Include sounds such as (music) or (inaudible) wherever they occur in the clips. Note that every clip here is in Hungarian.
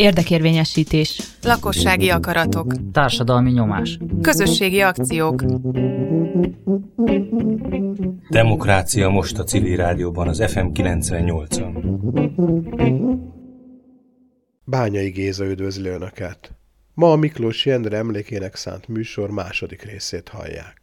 Érdekérvényesítés. Lakossági akaratok. Társadalmi nyomás. Közösségi akciók. Demokrácia most a civil rádióban az FM 98-on. Bányai Géza üdvözli Önöket! Ma a Miklós Jendre emlékének szánt műsor második részét hallják.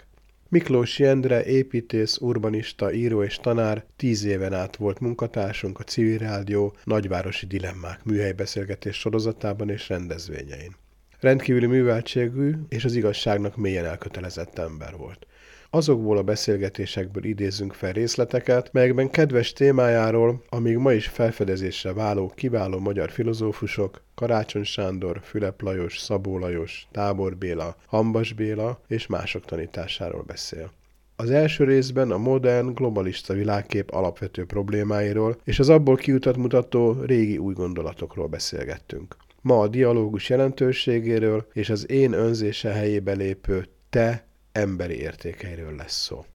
Miklós Jendre, építész, urbanista, író és tanár tíz éven át volt munkatársunk a Civil Rádió nagyvárosi dilemmák műhelybeszélgetés sorozatában és rendezvényein. Rendkívüli műveltségű és az igazságnak mélyen elkötelezett ember volt. Azokból a beszélgetésekből idézünk fel részleteket, melyekben kedves témájáról, amíg ma is felfedezésre váló kiváló magyar filozófusok, Karácsony Sándor, Fülep Lajos, Szabó Lajos, Tábor Béla, Hambas Béla és mások tanításáról beszél. Az első részben a modern, globalista világkép alapvető problémáiról és az abból kiutat mutató régi új gondolatokról beszélgettünk. Ma a dialógus jelentőségéről és az én önzése helyébe lépő te emberi értékeiről lesz szó.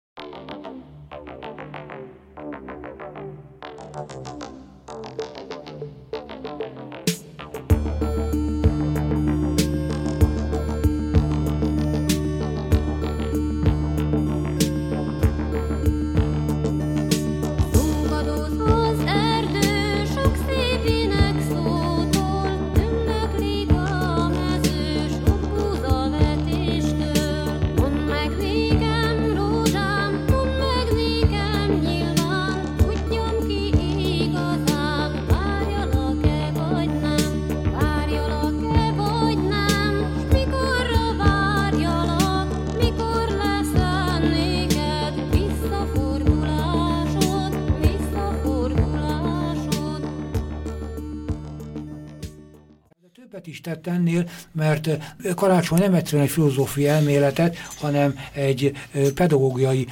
Tett ennél, mert Karácsony nem egyszerűen egy filozófiai elméletet, hanem egy pedagógiai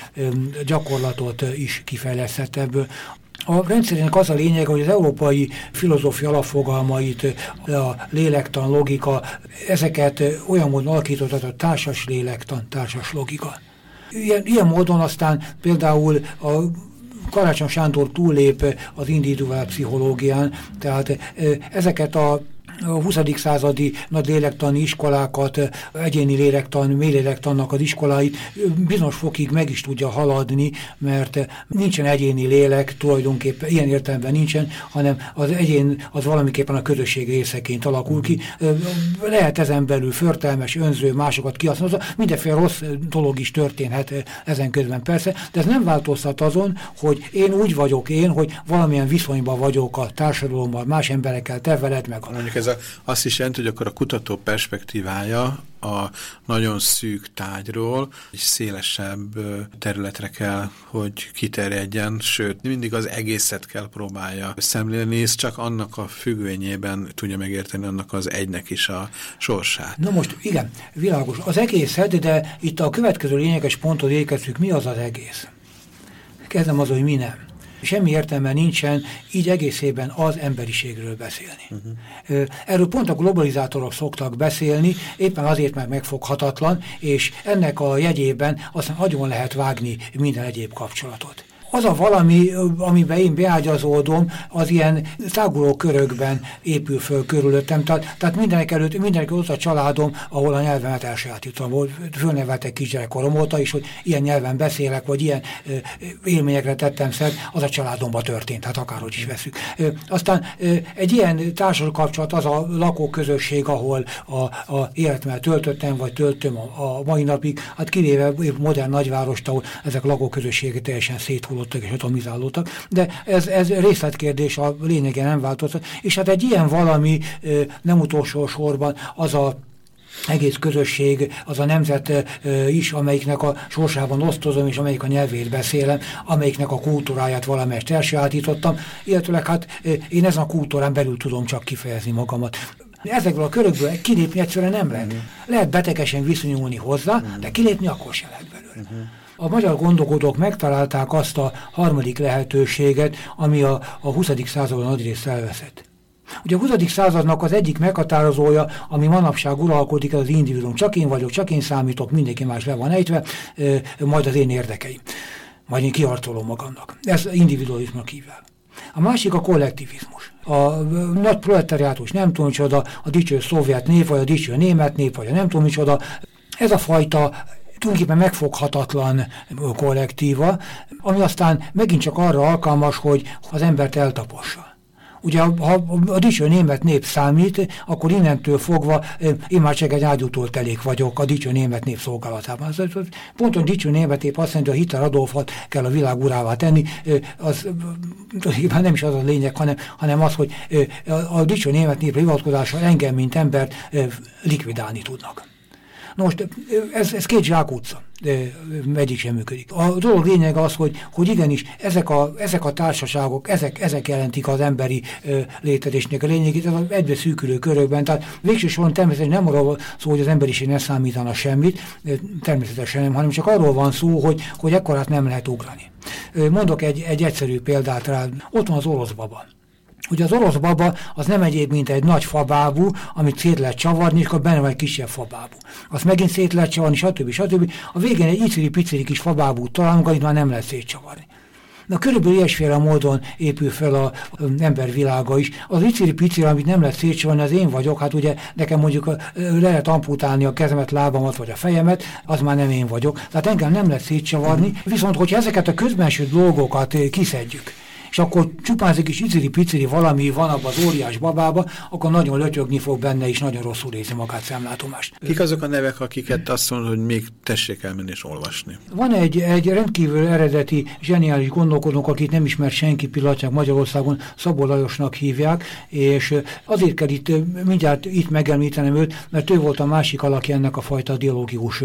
gyakorlatot is kifejlesztett ebből. A rendszerének az a lényeg, hogy az európai filozófia alapfogalmait, a lélektan, logika, ezeket olyan módon alakított, a társas lélektan, társas logika. Ilyen, ilyen módon aztán például a Karácsony Sándor túllép az individuál pszichológián, tehát ezeket a a 20. századi nagy lélektani iskolákat, egyéni lélektan, mélélektannak az iskoláit bizonyos fokig meg is tudja haladni, mert nincsen egyéni lélek, tulajdonképpen ilyen értelemben nincsen, hanem az egyén az valamiképpen a közösség részeként alakul ki. Lehet ezen belül förtelmes, önző, másokat kihasználni, mindenféle rossz dolog is történhet ezen közben persze, de ez nem változtat azon, hogy én úgy vagyok én, hogy valamilyen viszonyban vagyok a társadalommal, más emberekkel, te veled meg. Mondjuk ez a, azt is jelenti, hogy akkor a kutató perspektívája a nagyon szűk tájról egy szélesebb területre kell, hogy kiterjedjen, sőt, mindig az egészet kell próbálja szemlélni, és csak annak a függvényében tudja megérteni annak az egynek is a sorsát. Na most, igen, világos. Az egészet, de itt a következő lényeges pontot érkeztük, mi az az egész? Kezdem az, hogy mi nem semmi értelme nincsen így egészében az emberiségről beszélni. Uh -huh. Erről pont a globalizátorok szoktak beszélni, éppen azért, mert megfoghatatlan, és ennek a jegyében aztán nagyon lehet vágni minden egyéb kapcsolatot az a valami, amiben én beágyazódom, az ilyen táguló körökben épül föl körülöttem. Tehát, tehát mindenek előtt, mindenek ott a családom, ahol a nyelvemet elsajátítom, volt, fölneveltek kisgyerekkorom óta is, hogy ilyen nyelven beszélek, vagy ilyen élményekre tettem szert, az a családomban történt, hát akárhogy is veszük. Aztán egy ilyen társadalmi kapcsolat az a lakóközösség, ahol a, a életemmel töltöttem, vagy töltöm a, a mai napig, hát kivéve modern nagyvárost, ahol ezek a lakóközösségek teljesen széthulló atomizálódtak és atomizálódtak, de ez, ez részletkérdés, a lényege nem változott. És hát egy ilyen valami nem utolsó sorban az a egész közösség, az a nemzet is, amelyiknek a sorsában osztozom, és amelyik a nyelvét beszélem, amelyiknek a kultúráját valamelyest elsajátítottam, illetőleg hát én ezen a kultúrán belül tudom csak kifejezni magamat. Ezekből a körökből kilépni egyszerűen nem lehet. Lehet betegesen viszonyulni hozzá, de kilépni akkor se lehet belőle. A magyar gondolkodók megtalálták azt a harmadik lehetőséget, ami a, a 20. században nagy részt elveszett. Ugye a 20. századnak az egyik meghatározója, ami manapság uralkodik, az individuum. Csak én vagyok, csak én számítok, mindenki más le van ejtve, majd az én érdekeim. Majd én kiarcolom magamnak. Ez individualizmus hívják. A másik a kollektivizmus. A nagy proletariátus, nem tudom micsoda, a dicső szovjet nép, vagy a dicső német nép, vagy a nem tudom micsoda, ez a fajta tulajdonképpen megfoghatatlan kollektíva, ami aztán megint csak arra alkalmas, hogy az embert eltapossa. Ugye, ha a dicső német nép számít, akkor innentől fogva én már csak egy ágyútól telék vagyok a dicső német nép szolgálatában. Ponton dicső német nép azt mondja, hogy Hitler Adolfot kell a világ urává tenni, az (laughs) nem is az a lényeg, hanem, hanem az, hogy a, a dicső német nép hivatkozással engem, mint embert likvidálni tudnak. Na most ez, ez két zsákutca, egyik sem működik. A dolog lényeg az, hogy, hogy igenis ezek a, ezek a társaságok, ezek, ezek jelentik az emberi létezésnek a lényegét, ez az egyre szűkülő körökben. Tehát végső természetesen nem arról szó, hogy az emberiség ne számítana semmit, természetesen nem, hanem csak arról van szó, hogy, hogy ekkorát nem lehet ugrani. Mondok egy, egy egyszerű példát rá. Ott van az orosz baba. Ugye az orosz baba az nem egyéb, mint egy nagy fabábú, amit szét lehet csavarni, és akkor benne van egy kisebb fabábú. Azt megint szét lehet csavarni, stb. stb. A végén egy iciri-piciri kis fabábú találunk, amit már nem lehet szétcsavarni. Na körülbelül ilyesféle módon épül fel az embervilága is. Az iciri piciri, amit nem lehet szétcsavarni, az én vagyok, hát ugye nekem mondjuk le lehet amputálni a kezemet, lábamat vagy a fejemet, az már nem én vagyok. Tehát engem nem lehet szétcsavarni, viszont hogyha ezeket a közbenső dolgokat kiszedjük, és akkor csupán egy kis iciri-piciri valami van abban az óriás babába, akkor nagyon lötyögni fog benne, és nagyon rosszul érzi magát szemlátomást. Kik azok a nevek, akiket azt mondod, hogy még tessék elmenni és olvasni? Van egy, egy rendkívül eredeti, zseniális gondolkodók, akit nem ismer senki pillanatják Magyarországon, Szabó Lajosnak hívják, és azért kell itt mindjárt itt megemlítenem őt, mert ő volt a másik alakja ennek a fajta dialógikus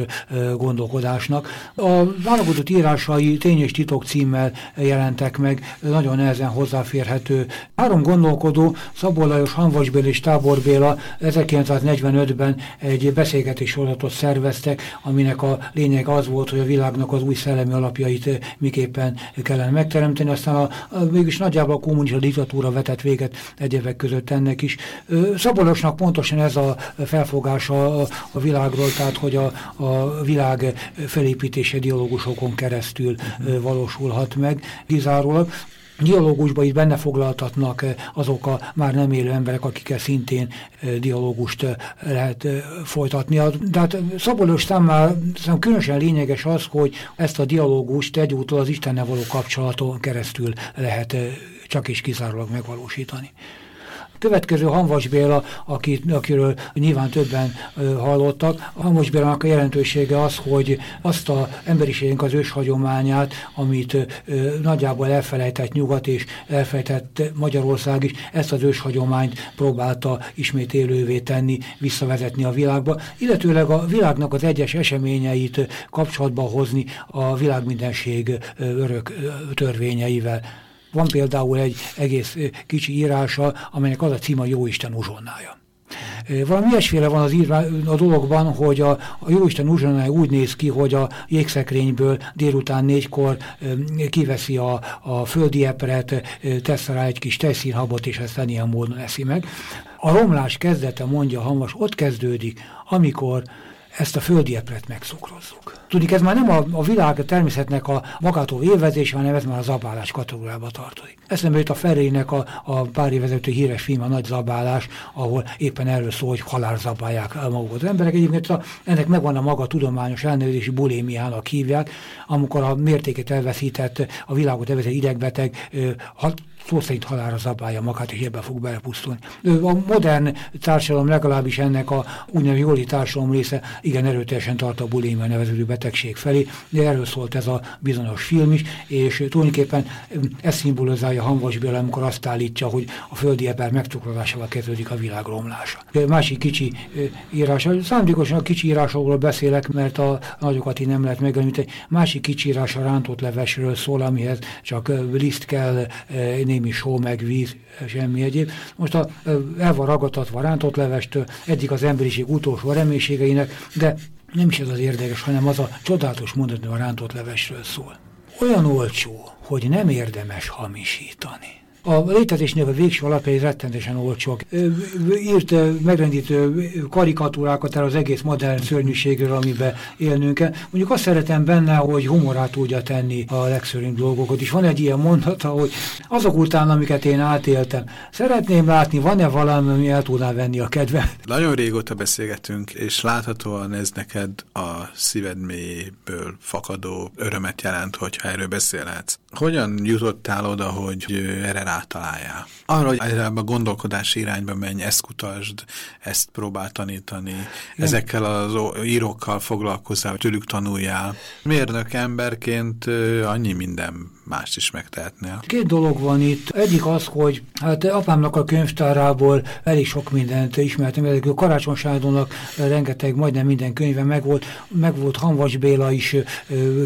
gondolkodásnak. A válogatott írásai Tény és titok címmel jelentek meg, nagyon nagyon nehezen hozzáférhető. Három gondolkodó, Szabó Lajos, Hanvas Béla és Tábor Béla 1945-ben egy beszélgetés sorozatot szerveztek, aminek a lényeg az volt, hogy a világnak az új szellemi alapjait miképpen kellene megteremteni. Aztán a, a, mégis nagyjából a kommunista diktatúra vetett véget egyebek között ennek is. Szabó Lajosnak pontosan ez a felfogása a, a világról, tehát hogy a, a világ felépítése dialógusokon keresztül valósulhat meg kizárólag dialógusba is benne foglaltatnak eh, azok a már nem élő emberek, akikkel szintén eh, dialógust eh, lehet folytatni. Tehát Szabolós számára különösen lényeges az, hogy ezt a dialógust egyúttal az Istennel való kapcsolaton keresztül lehet csak és kizárólag megvalósítani. Következő Hanvas Béla, akit, akiről nyilván többen ö, hallottak. Hanvas Bélának a jelentősége az, hogy azt a emberiségünk az őshagyományát, amit ö, nagyjából elfelejtett nyugat és elfelejtett Magyarország is, ezt az őshagyományt próbálta ismét élővé tenni, visszavezetni a világba, illetőleg a világnak az egyes eseményeit kapcsolatba hozni a világmindenség örök törvényeivel. Van például egy egész kicsi írása, amelynek az a címa Jóisten uzsonnája. Valami ilyesféle van az írva, a dologban, hogy a, a Jóisten uzsonnája úgy néz ki, hogy a jégszekrényből délután négykor kiveszi a, a földi epret, tesz rá egy kis tejszínhabot, és ezt ilyen módon eszi meg. A romlás kezdete, mondja Hamas, ott kezdődik, amikor ezt a földi epret megszokrozzuk. Tudjuk, ez már nem a, a világ a természetnek a magától élvezése, hanem ez már a zabálás kategóriába tartozik. Eszembe jött a Ferrének a, a pár évezető híres film, a Nagy Zabálás, ahol éppen erről szól, hogy halál zabálják magukat az emberek. Egyébként a, ennek megvan a maga tudományos elnevezési bulémiának hívják, amikor a mértéket elveszített, a világot elveszített idegbeteg, szó szerint halára zabálja magát, és ebben fog belepusztulni. A modern társadalom legalábbis ennek a úgynevezett jóli társadalom része igen erőteljesen tart a bulimia neveződő betegség felé, de erről szólt ez a bizonyos film is, és tulajdonképpen ez szimbolizálja Hanvas Béla, amikor azt állítja, hogy a földi ember megcukrodásával kezdődik a világ romlása. Másik kicsi írás, szándékosan a kicsi írásokról beszélek, mert a nagyokat így nem lehet megemlíteni. Másik kicsi írás a rántott levesről szól, amihez csak liszt kell, némi só, meg víz, semmi egyéb. Most a, el van ragadtatva rántott levestől, eddig az emberiség utolsó reménységeinek, de nem is ez az érdekes, hanem az a csodálatos mondat, a rántott levesről szól. Olyan olcsó, hogy nem érdemes hamisítani. A létezésnek a végső alapjai rettentesen olcsók. Írt megrendítő karikatúrákat el az egész modern szörnyűségről, amiben élnünk kell. Mondjuk azt szeretem benne, hogy humorát tudja tenni a legszörnyűbb dolgokat. És van egy ilyen mondata, hogy azok után, amiket én átéltem, szeretném látni, van-e valami, ami el tudná venni a kedve. Nagyon régóta beszélgetünk, és láthatóan ez neked a szíved mélyből fakadó örömet jelent, hogyha erről beszélhetsz. Hogyan jutottál oda, hogy erre rátaláljál? Arra, hogy a gondolkodási irányba menj, ezt kutasd, ezt próbál tanítani, Igen. ezekkel az írókkal foglalkozzál, tőlük tanuljál. Mérnök emberként annyi minden mást is megtehetnél. Két dolog van itt. Egyik az, hogy hát apámnak a könyvtárából elég sok mindent ismertem. Ezek a Karácsony rengeteg, majdnem minden könyve megvolt. Megvolt Hanvas Béla is,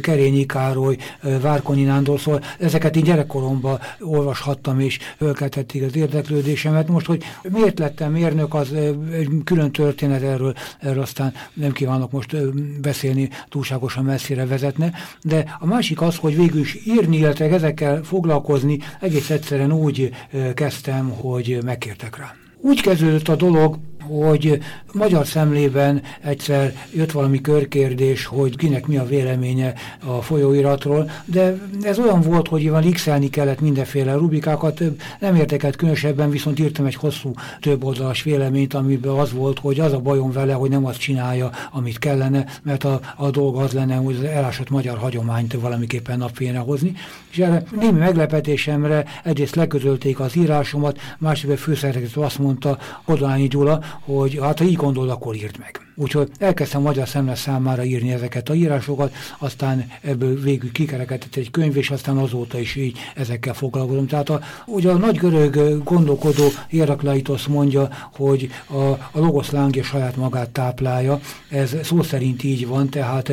Kerényi Károly, Várkonyi Nándor, szóval ezeket én gyerekkoromban olvashattam, és fölkeltették az érdeklődésemet. Most, hogy miért lettem mérnök, az egy külön történet erről, erről aztán nem kívánok most beszélni, túlságosan messzire vezetne. De a másik az, hogy végül is írni illetve ezekkel foglalkozni egész egyszerűen úgy kezdtem, hogy megkértek rá. Úgy kezdődött a dolog, hogy magyar szemlében egyszer jött valami körkérdés, hogy kinek mi a véleménye a folyóiratról, de ez olyan volt, hogy van x kellett mindenféle rubikákat, nem értekelt különösebben, viszont írtam egy hosszú több oldalas véleményt, amiben az volt, hogy az a bajom vele, hogy nem azt csinálja, amit kellene, mert a, a dolga az lenne, hogy az elásott magyar hagyományt valamiképpen napfényre hozni. És erre némi meglepetésemre egyrészt leközölték az írásomat, másrészt főszerkesztő azt mondta, Odolányi Gyula, hogy hát ha így gondol, akkor írt meg. Úgyhogy elkezdtem magyar szemle számára írni ezeket a írásokat, aztán ebből végül kikerekedett egy könyv, és aztán azóta is így ezekkel foglalkozom. Tehát a, ugye a nagy görög gondolkodó Heraklaitos mondja, hogy a, a logosz lángja saját magát táplálja, ez szó szerint így van, tehát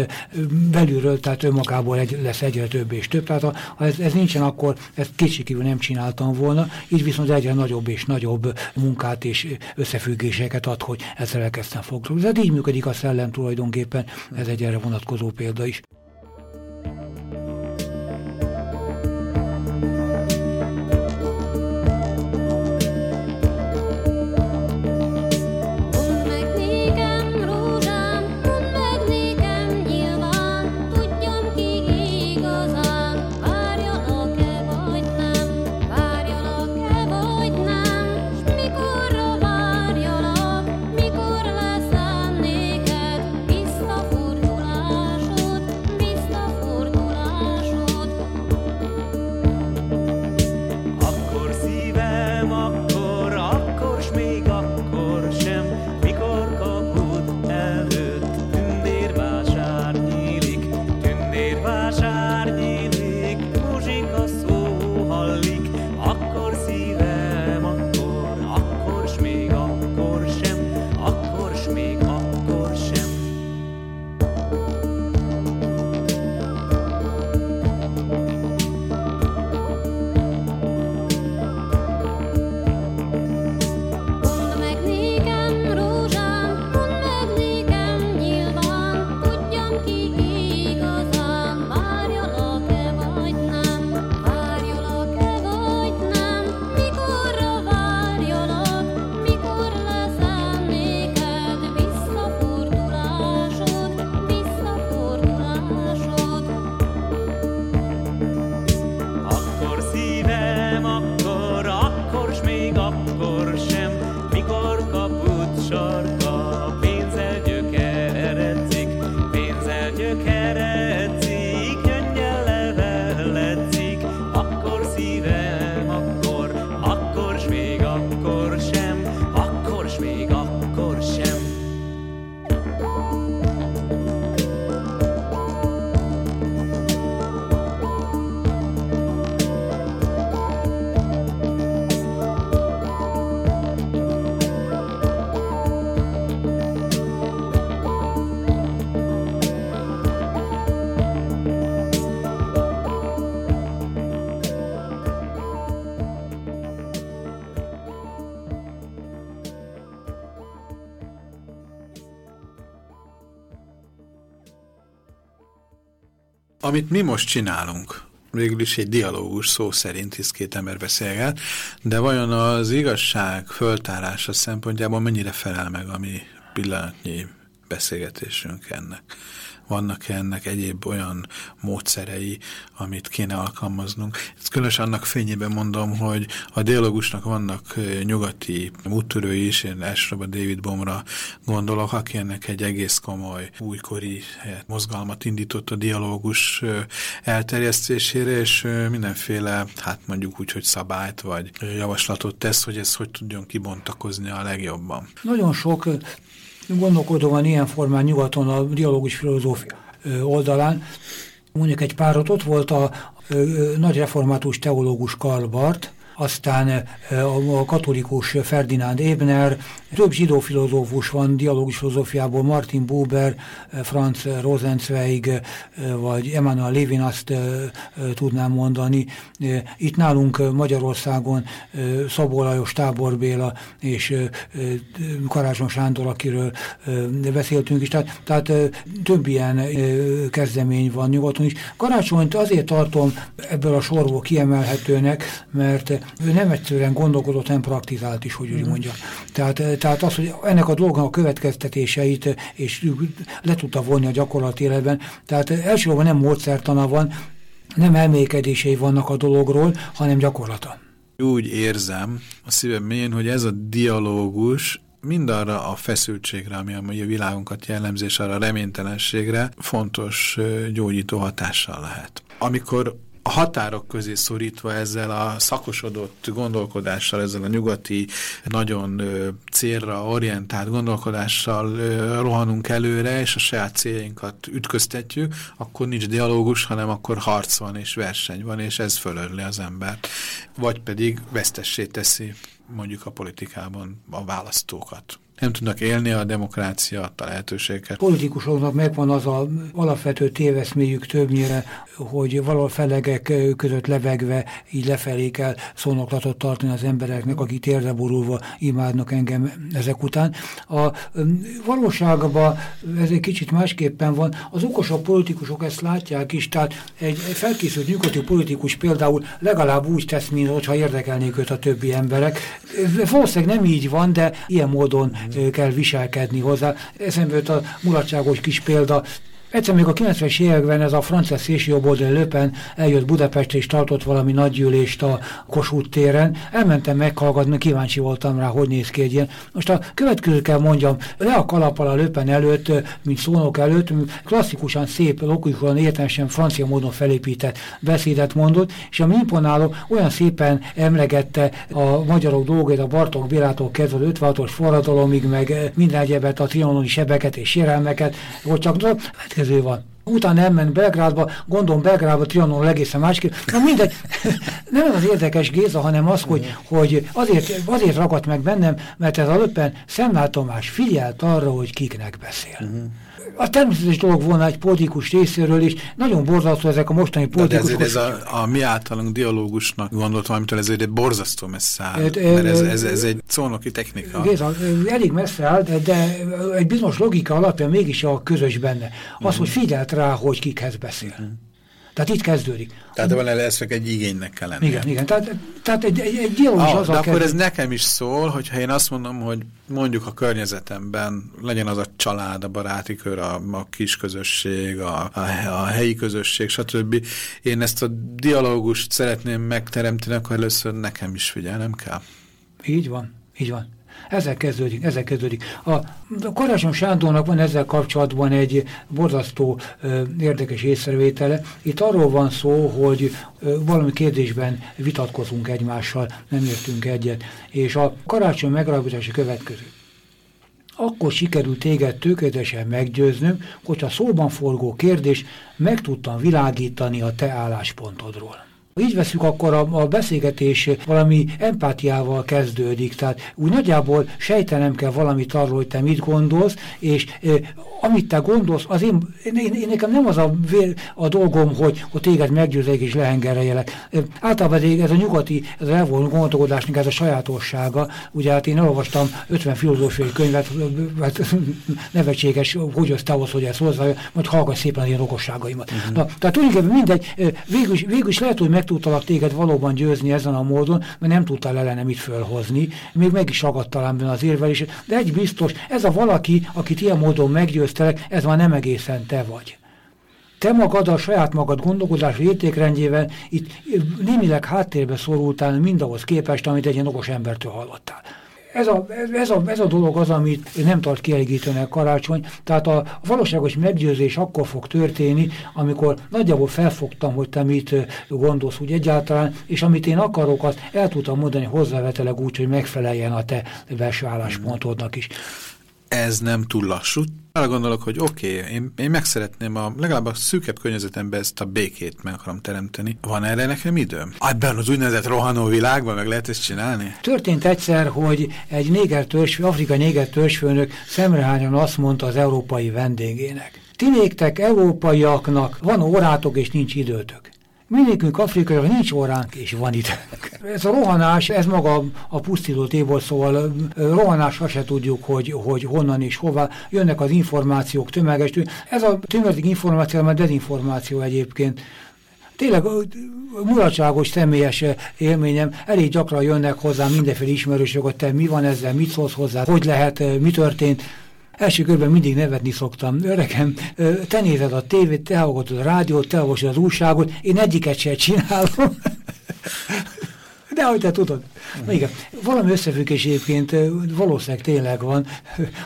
belülről, tehát önmagából egy, lesz egyre több és több. Tehát ha ez, ez nincsen, akkor ezt kétségkívül nem csináltam volna, így viszont egyre nagyobb és nagyobb munkát és összefüggéseket ad, hogy ezzel elkezdtem foglalkozni. Ez így működik a szellem tulajdonképpen, ez egy erre vonatkozó példa is. Amit mi most csinálunk, végül is egy dialógus szó szerint, hisz két ember beszélget, de vajon az igazság föltárása szempontjából mennyire felel meg a mi pillanatnyi beszélgetésünk ennek? Vannak -e ennek egyéb olyan módszerei, amit kéne alkalmaznunk. Ezt különösen annak fényében mondom, hogy a dialógusnak vannak nyugati úttörői is, én elsősorban David Bomra gondolok, aki ennek egy egész komoly újkori mozgalmat indított a dialógus elterjesztésére, és mindenféle, hát mondjuk úgy, hogy szabályt vagy javaslatot tesz, hogy ez hogy tudjon kibontakozni a legjobban. Nagyon sok Gondolkodó van ilyen formán nyugaton a dialógus filozófia oldalán. Mondjuk egy párat ott volt a nagy református teológus Karl Barth, aztán a katolikus Ferdinand Ebner, több zsidó filozófus van dialógus filozófiából, Martin Buber, Franz Rosenzweig, vagy Emmanuel Levin, azt tudnám mondani. Itt nálunk Magyarországon Szabó Lajos, Tábor Béla és Karácsony Sándor, akiről beszéltünk is. Tehát, tehát több ilyen kezdemény van nyugaton is. Karácsonyt azért tartom ebből a sorból kiemelhetőnek, mert ő nem egyszerűen gondolkodott, nem praktizált is, hogy úgy mhm. mondja. Tehát, tehát az, hogy ennek a dolgnak a következtetéseit és le tudta vonni a gyakorlati életben, tehát elsősorban nem módszertana van, nem elmékedései vannak a dologról, hanem gyakorlata. Úgy érzem a szívem mélyén, hogy ez a dialógus mindarra a feszültségre, ami a világunkat jellemzés, arra a reménytelenségre fontos gyógyító hatással lehet. Amikor a határok közé szorítva ezzel a szakosodott gondolkodással, ezzel a nyugati, nagyon célra orientált gondolkodással rohanunk előre, és a saját céljainkat ütköztetjük, akkor nincs dialógus, hanem akkor harc van és verseny van, és ez fölörli az embert. Vagy pedig vesztessé teszi mondjuk a politikában a választókat nem tudnak élni a demokrácia adta lehetőséget. Politikusoknak megvan az a alapvető téveszméjük többnyire, hogy valahol felegek között levegve így lefelé kell szónoklatot tartani az embereknek, akik térdre borulva imádnak engem ezek után. A valóságban ez egy kicsit másképpen van. Az okosabb politikusok ezt látják is, tehát egy felkészült nyugati politikus például legalább úgy tesz, mintha érdekelnék őt a többi emberek. Valószínűleg nem így van, de ilyen módon kell viselkedni hozzá. Eszembe jött a mulatságos kis példa, Egyszer még a 90-es években ez a francia szélsőjobboldali Löpen eljött Budapestre és tartott valami nagygyűlést a Kossuth téren. Elmentem meghallgatni, kíváncsi voltam rá, hogy néz ki egy ilyen. Most a következő kell mondjam, le a kalappal a Löpen előtt, mint szónok előtt, klasszikusan szép, logikusan értelmesen francia módon felépített beszédet mondott, és ami imponáló, olyan szépen emlegette a magyarok dolgait, a Bartók Bélától kezdve az 56-os forradalomig, meg minden egyebet, a trianoni sebeket és sérelmeket, hogy csak következő van. Utána elment Belgrádba, gondolom Belgrádba, Trianon egészen másképp. Na mindegy, (laughs) nem az érdekes Géza, hanem az, hogy, hogy azért, azért ragadt meg bennem, mert ez a löppen Szemlál Tomás figyelt arra, hogy kiknek beszél. Uh -huh a természetes dolog volna egy politikus részéről is, nagyon borzasztó ezek a mostani politikusok. De ez, ez a, a mi általunk dialógusnak gondoltam, amitől ez egy borzasztó messze áll, hát, mert ez, ez, ez egy szónoki technika. Géza, elég messze áll, de, de egy bizonyos logika alapján mégis a közös benne. Az, -huh. hogy figyelt rá, hogy kikhez beszél. -huh. Tehát itt kezdődik. Tehát van ez egy igénynek kell lenni. Igen, igen. Tehát, tehát egy, egy, egy dialógus ah, az De akkor ez nekem is szól, hogyha én azt mondom, hogy mondjuk a környezetemben legyen az a család, a baráti kör, a, a kis közösség, a, a, a helyi közösség, stb. Én ezt a dialógust szeretném megteremteni, akkor először nekem is figyelnem kell. Így van, így van. Ezzel kezdődik, ezzel kezdődik. A, Karácsony Sándornak van ezzel kapcsolatban egy borzasztó ö, érdekes észrevétele. Itt arról van szó, hogy ö, valami kérdésben vitatkozunk egymással, nem értünk egyet, és a karácsony megalapítása következő. Akkor sikerült téged tökéletesen meggyőznöm, hogyha szóban forgó kérdés meg tudtam világítani a te álláspontodról. Így veszük, akkor a, a beszélgetés valami empátiával kezdődik, tehát úgy nagyjából sejtenem kell valamit arról, hogy te mit gondolsz, és e, amit te gondolsz, az én, én, én nekem nem az a, a dolgom, hogy, hogy téged meggyőzek és lehengereljelek. E, általában ez a nyugati, ez a elvonó gondolkodásnak ez a sajátossága. Ugye hát én elolvastam 50 filozófiai könyvet, hát (laughs) nevetséges, hogy az ahhoz, hogy ezt hozzá, majd hallgass szépen az én okosságaimat. Uh mhm. -huh. Na, tehát tulajdonképpen mindegy, végül is, végül is lehet, hogy meg tudtalak téged valóban győzni ezen a módon, mert nem tudtál ellenem itt fölhozni, még meg is benne az érvelés, de egy biztos, ez a valaki, akit ilyen módon meggyőztelek, ez már nem egészen te vagy. Te magad a saját magad gondolkodás értékrendjével itt némileg háttérbe szorultál mindahhoz képest, amit egy ilyen okos embertől hallottál ez a, ez, a, ez a dolog az, amit nem tart kielégítőnek karácsony. Tehát a valóságos meggyőzés akkor fog történni, amikor nagyjából felfogtam, hogy te mit gondolsz úgy egyáltalán, és amit én akarok, azt el tudtam mondani hozzáveteleg úgy, hogy megfeleljen a te belső álláspontodnak is. Ez nem túl lassú, arra gondolok, hogy oké, okay, én, én meg szeretném a, legalább a szűkebb környezetemben ezt a békét meg akarom teremteni. Van erre nekem időm? Ebben az úgynevezett rohanó világban meg lehet ezt csinálni? Történt egyszer, hogy egy néger törzsfő, afrikai néger törzsfőnök szemrehányan azt mondta az európai vendégének. Ti néktek európaiaknak van órátok és nincs időtök. Mindékünk afrikaiak nincs óránk, és van itt. Ez a rohanás, ez maga a pusztító tébor, szóval rohanásra se tudjuk, hogy, hogy honnan és hova jönnek az információk tömegestől. Ez a tömegek információ, mert dezinformáció egyébként. Tényleg mulatságos személyes élményem, elég gyakran jönnek hozzá mindenféle ismerősök, hogy te mi van ezzel, mit szólsz hozzá, hogy lehet, mi történt. Első körben mindig nevetni szoktam. Öregem, te nézed a tévét, te hallgatod a rádiót, te hallgatod az újságot, én egyiket sem csinálom. (laughs) De ahogy te tudod. Na igen, valami összefüggés egyébként valószínűleg tényleg van.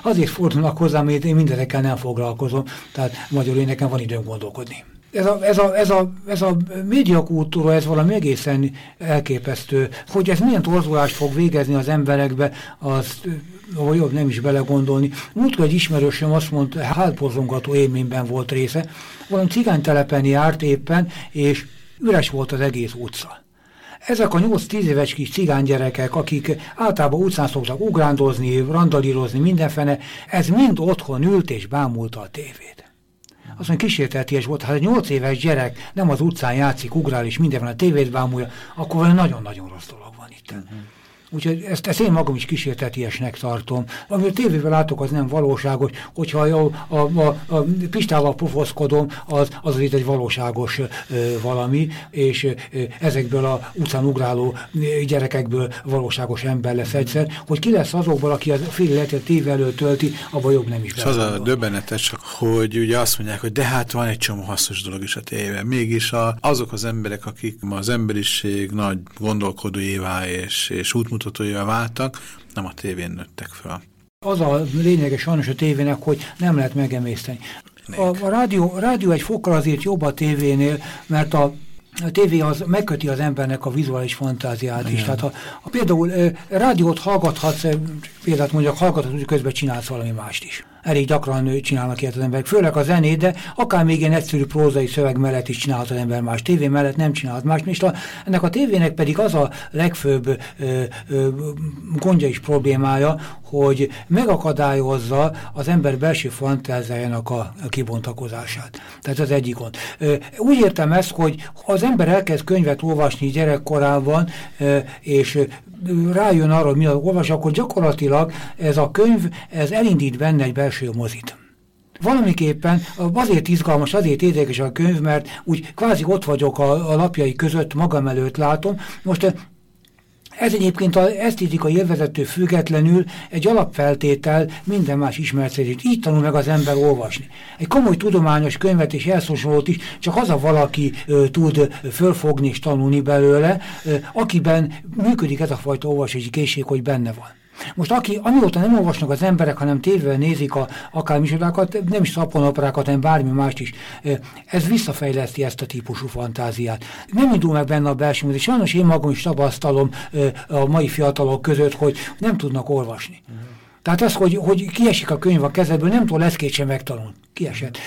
Azért fordulnak hozzám, mert én mindenekkel nem foglalkozom. Tehát magyarul én nekem van időm gondolkodni. Ez a, ez a, ez a, ez a médiakultúra, ez valami egészen elképesztő. Hogy ez milyen torzulást fog végezni az emberekbe, az vagy jobb nem is belegondolni. Múltkor egy ismerősöm azt mondta, hátborzongató élményben volt része, valami cigánytelepen járt éppen, és üres volt az egész utca. Ezek a 8-10 éves kis cigánygyerekek, akik általában utcán szoktak ugrándozni, randalírozni, mindenfene, ez mind otthon ült és bámulta a tévét. Azt mondja, kísérteties volt, ha egy 8 éves gyerek nem az utcán játszik, ugrál és mindenfene a tévét bámulja, akkor nagyon-nagyon rossz dolog van itt. Uh mhm. -huh. Úgyhogy ezt, ezt én magam is kísértetiesnek tartom. Amit a tévében látok, az nem valóságos. Hogyha a, a, a, a Pistával pofoszkodom, az, az itt egy valóságos ö, valami, és ö, ezekből a utcán ugráló gyerekekből valóságos ember lesz egyszer. Hogy ki lesz azokból, aki a fél életet téve előtt tölti, abban jobb nem is És az a döbbenetes, hogy ugye azt mondják, hogy de hát van egy csomó hasznos dolog is a téve. Mégis a, azok az emberek, akik ma az emberiség nagy gondolkodóévá és, és útmutató útmutatója váltak, nem a tévén nőttek fel. Az a lényege sajnos a tévének, hogy nem lehet megemészteni. A, a rádió, a rádió egy fokkal azért jobb a tévénél, mert a a tévé az megköti az embernek a vizuális fantáziát is. Tehát ha, ha például e, rádiót hallgathatsz, például mondjuk hallgathatsz, hogy közben csinálsz valami mást is elég gyakran csinálnak ilyet az emberek, főleg a zenét, de akár még ilyen egyszerű prózai szöveg mellett is csinálhat az ember más, tévé mellett nem csinálhat más, és a, ennek a tévének pedig az a legfőbb ö, ö, gondja is problémája, hogy megakadályozza az ember belső fantáziájának a, kibontakozását. Tehát az egyik gond. Ö, úgy értem ezt, hogy az ember elkezd könyvet olvasni gyerekkorában, ö, és rájön arra, hogy mi az olvas, akkor gyakorlatilag ez a könyv, ez elindít benne egy belső mozit. Valamiképpen azért izgalmas, azért érdekes a könyv, mert úgy kvázi ott vagyok a, a lapjai között, magam előtt látom. Most ez egyébként az esztétikai élvezettől függetlenül egy alapfeltétel minden más ismertszerét. Így tanul meg az ember olvasni. Egy komoly tudományos könyvet és elszosolót is csak az a valaki ö, tud fölfogni és tanulni belőle, ö, akiben működik ez a fajta olvasási készség, hogy benne van. Most aki, amióta nem olvasnak az emberek, hanem tévvel nézik a, akár misodákat, nem is szaponoperákat, hanem bármi mást is, ez visszafejleszti ezt a típusú fantáziát. Nem indul meg benne a belső és sajnos én magam is tapasztalom a mai fiatalok között, hogy nem tudnak olvasni. Uh -huh. Tehát az, hogy, hogy kiesik a könyv a kezedből, nem tud leszkét sem megtanulni. Kiesett.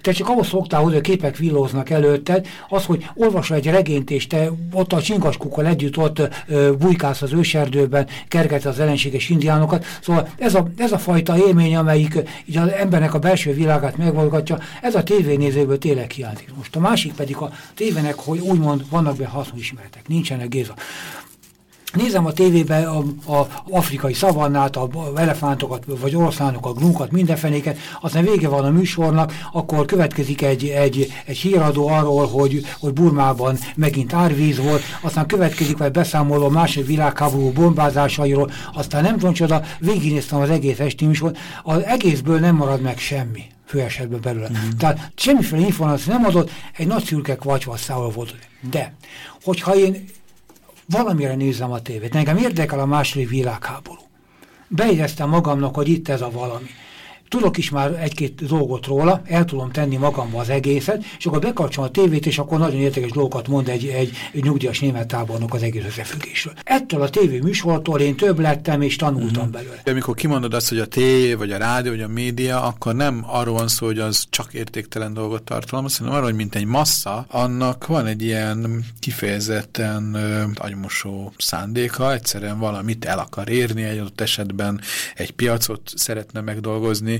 Te csak ahhoz szoktál, hogy a képek villóznak előtted, az, hogy olvasol egy regényt, és te ott a csinkaskukkal együtt ott bujkálsz az őserdőben, kergetsz az ellenséges indiánokat. Szóval ez a, ez a fajta élmény, amelyik így az embernek a belső világát megvalgatja, ez a tévénézőből tényleg hiányzik. Most a másik pedig a tévének, hogy úgymond vannak be hasznismeretek, nincsenek Géza. Nézem a tévébe a, a afrikai szavannát, a, elefántokat, vagy oroszlánokat, glunkat, mindenfenéket, aztán vége van a műsornak, akkor következik egy, egy, egy híradó arról, hogy, hogy Burmában megint árvíz volt, aztán következik vagy beszámoló a második világháború bombázásairól, aztán nem tudom csoda, végignéztem az egész esti műsor, az egészből nem marad meg semmi főesetben belőle. Mm. Tehát semmiféle információ nem adott, egy nagy szürke kvacsvasszával volt. De, hogyha én valamire nézem a tévét. Engem érdekel a második világháború. Beéreztem magamnak, hogy itt ez a valami tudok is már egy-két dolgot róla, el tudom tenni magamba az egészet, és akkor bekapcsolom a tévét, és akkor nagyon értékes dolgokat mond egy, egy, egy nyugdíjas német tábornok az egész összefüggésről. Ettől a tévé műsortól én több lettem, és tanultam mm. belőle. De amikor kimondod azt, hogy a tévé, vagy a rádió, vagy a média, akkor nem arról van szó, hogy az csak értéktelen dolgot tartalmaz, hanem arról, hogy mint egy massza, annak van egy ilyen kifejezetten ö, agymosó szándéka, egyszerűen valamit el akar érni, egy adott esetben egy piacot szeretne megdolgozni,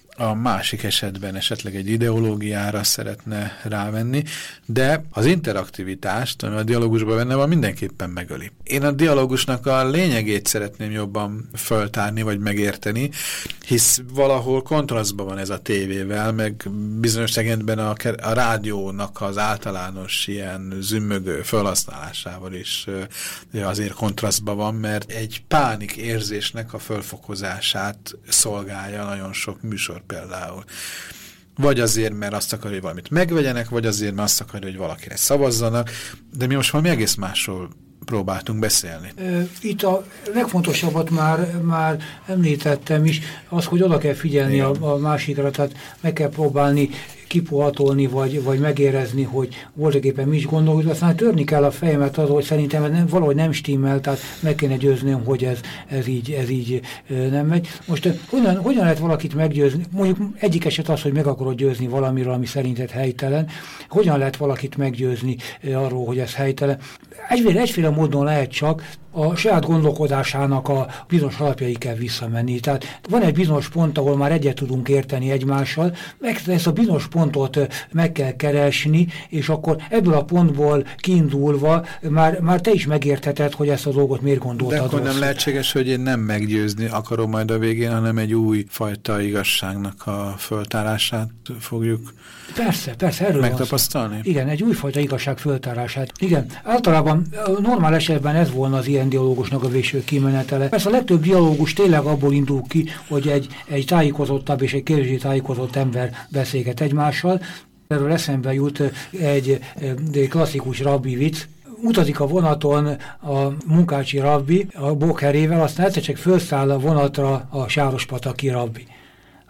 a másik esetben esetleg egy ideológiára szeretne rávenni, de az interaktivitást, ami a dialógusban benne van, mindenképpen megöli. Én a dialógusnak a lényegét szeretném jobban föltárni, vagy megérteni, hisz valahol kontrasztban van ez a tévével, meg bizonyos tekintetben a, a rádiónak az általános ilyen zümmögő felhasználásával is azért kontrasztban van, mert egy pánik érzésnek a fölfokozását szolgálja nagyon sok műsor például. Vagy azért, mert azt akarja, hogy valamit megvegyenek, vagy azért, mert azt akarja, hogy valakire szavazzanak, de mi most valami egész másról próbáltunk beszélni. Itt a legfontosabbat már, már említettem is, az, hogy oda kell figyelni a, a másikra, tehát meg kell próbálni kipuhatolni, vagy, vagy megérezni, hogy voltaképpen mi is gondoljuk, aztán törni kell a fejemet az, hogy szerintem ez nem, valahogy nem stimmel, tehát meg kéne győznöm, hogy ez, ez, így, ez így nem megy. Most hogyan, hogyan lehet valakit meggyőzni? Mondjuk egyik eset az, hogy meg akarod győzni valamiről, ami szerinted helytelen. Hogyan lehet valakit meggyőzni arról, hogy ez helytelen? Egyféle, egyféle módon lehet csak, a saját gondolkodásának a bizonyos alapjai kell visszamenni. Tehát van egy bizonyos pont, ahol már egyet tudunk érteni egymással, meg ezt a bizonyos pontot meg kell keresni, és akkor ebből a pontból kiindulva már, már te is megértheted, hogy ezt a dolgot miért gondoltad. De akkor rosszul. nem lehetséges, hogy én nem meggyőzni akarom majd a végén, hanem egy új fajta igazságnak a föltárását fogjuk Persze, persze, erről megtapasztalni. Van Igen, egy újfajta igazság föltárását. Igen, általában normál esetben ez volna az ilyen dialógusnak a végső kimenetele. Persze a legtöbb dialógus tényleg abból indul ki, hogy egy, egy tájékozottabb és egy kevésbé tájékozott ember beszélget egymással. Erről eszembe jut egy, egy klasszikus rabbi vicc, utazik a vonaton a munkácsi rabbi a bokherével, aztán egyszer csak felszáll a vonatra a sárospataki rabbi.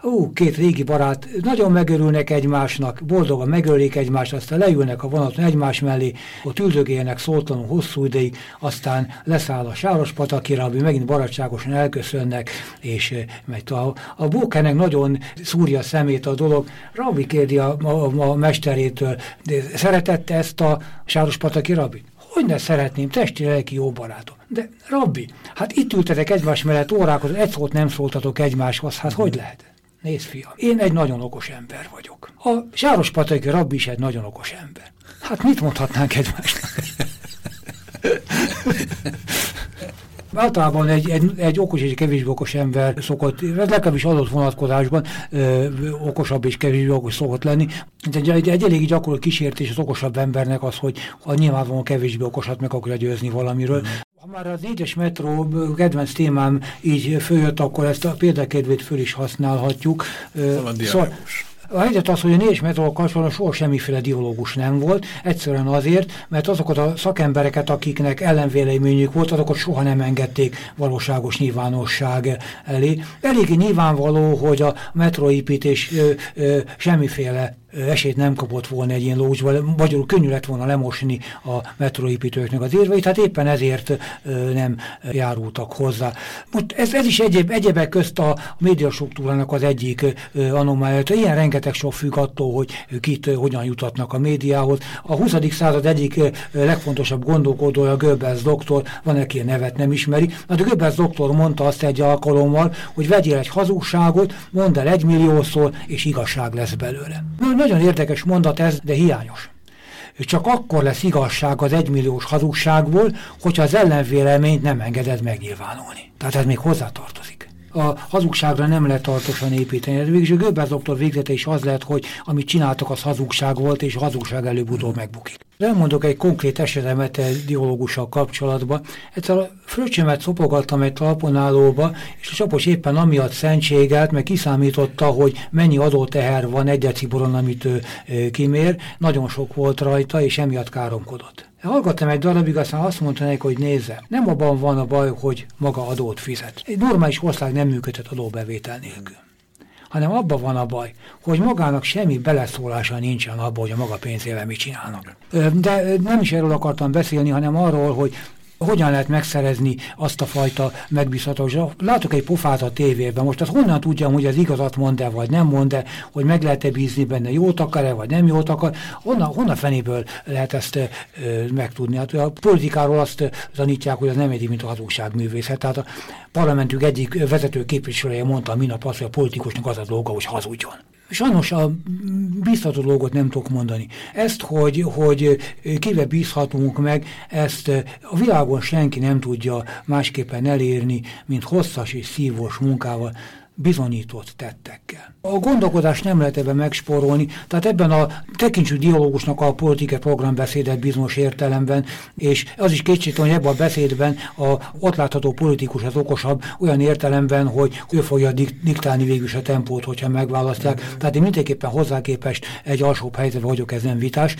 Ó, két régi barát nagyon megörülnek egymásnak, boldogan megölik egymást, aztán leülnek a vonaton egymás mellé, ott üldögélnek szótlanul hosszú ideig, aztán leszáll a sáros patakira, ami megint barátságosan elköszönnek, és eh, megy a, a bókenek nagyon szúrja szemét a dolog. Rabbi kérdi a, a, a mesterétől, de szeretette ezt a sáros pataki rabit? Hogy ne szeretném, testi lelki jó barátom. De rabbi, hát itt ültetek egymás mellett órákhoz, egy szót nem szóltatok egymáshoz, hát hogy lehet? Nézd, fiam, én egy nagyon okos ember vagyok. A Sáros Pataki rabbi is egy nagyon okos ember. Hát mit mondhatnánk egymásnak? (laughs) Általában egy, egy, egy okos és egy kevésbé okos ember szokott, ez legalábbis adott vonatkozásban ö, okosabb és kevésbé okos szokott lenni. Egy, egy, egy elég gyakori kísértés az okosabb embernek az, hogy a nyilvánvalóan kevésbé okosat meg akarja győzni valamiről. Mm. Ha már a négyes metró kedvenc témám így följött, akkor ezt a példakedvét föl is használhatjuk. Szóval, a helyzet az, hogy a négyes metróval kapcsolatban soha semmiféle dialógus nem volt, egyszerűen azért, mert azokat a szakembereket, akiknek ellenvéleményük volt, azokat soha nem engedték valóságos nyilvánosság elé. Eléggé nyilvánvaló, hogy a metróépítés ö, ö, semmiféle esélyt nem kapott volna egy ilyen lócsba, magyarul könnyű lett volna lemosni a metroépítőknek az érveit, hát éppen ezért nem járultak hozzá. Most ez, ez is egyéb, egyebek közt a médiastruktúrának az egyik anomália. Ilyen rengeteg sok függ attól, hogy kit hogyan jutatnak a médiához. A 20. század egyik legfontosabb gondolkodója, Goebbels doktor, van aki a nevet nem ismeri, hát a Goebbels doktor mondta azt egy alkalommal, hogy vegyél egy hazugságot, mondd el egymilliószor, és igazság lesz belőle. Nagyon érdekes mondat ez, de hiányos. Csak akkor lesz igazság az egymilliós hazugságból, hogyha az ellenvéleményt nem engeded megnyilvánulni. Tehát ez még hozzátartozik a hazugságra nem lehet tartósan építeni. Ez végül Göbbels doktor végzete is az lehet, hogy amit csináltak, az hazugság volt, és a hazugság előbb-utóbb megbukik. Elmondok egy konkrét esetemet egy diológussal kapcsolatban. Egyszer a fröccsemet szopogattam egy talponálóba, és a csapos éppen amiatt szentségelt, meg kiszámította, hogy mennyi adóteher van egy deciboron, amit ő kimér. Nagyon sok volt rajta, és emiatt káromkodott. Hallgattam egy darabig, aztán azt mondta neki, hogy nézze, nem abban van a baj, hogy maga adót fizet. Egy normális ország nem működhet adóbevétel nélkül hanem abban van a baj, hogy magának semmi beleszólása nincsen abban, hogy a maga pénzével mit csinálnak. De nem is erről akartam beszélni, hanem arról, hogy hogyan lehet megszerezni azt a fajta megbízhatóságot. Látok egy pofát a tévében, most az honnan tudjam, hogy az igazat mond-e, vagy nem mond-e, hogy meg lehet-e bízni benne, jót akar-e, vagy nem jót akar, honnan, honnan fenéből lehet ezt e, megtudni. Hát a politikáról azt tanítják, hogy az nem egy, mint a hazugságművészet. Tehát a parlamentünk egyik vezető képviselője mondta minap azt, hogy a politikusnak az a dolga, hogy hazudjon. Sajnos a bízható dolgot nem tudok mondani. Ezt, hogy, hogy kivel bízhatunk meg, ezt a világon senki nem tudja másképpen elérni, mint hosszas és szívós munkával bizonyított tettekkel. A gondolkodást nem lehet ebben megsporolni, tehát ebben a tekintsük dialógusnak a politikai programbeszédet bizonyos értelemben, és az is kétségtelen, hogy ebben a beszédben a ott látható politikus az okosabb, olyan értelemben, hogy ő fogja diktálni végül is a tempót, hogyha megválasztják. Tehát én mindenképpen hozzá képest egy alsóbb helyzetben vagyok, ez nem vitás,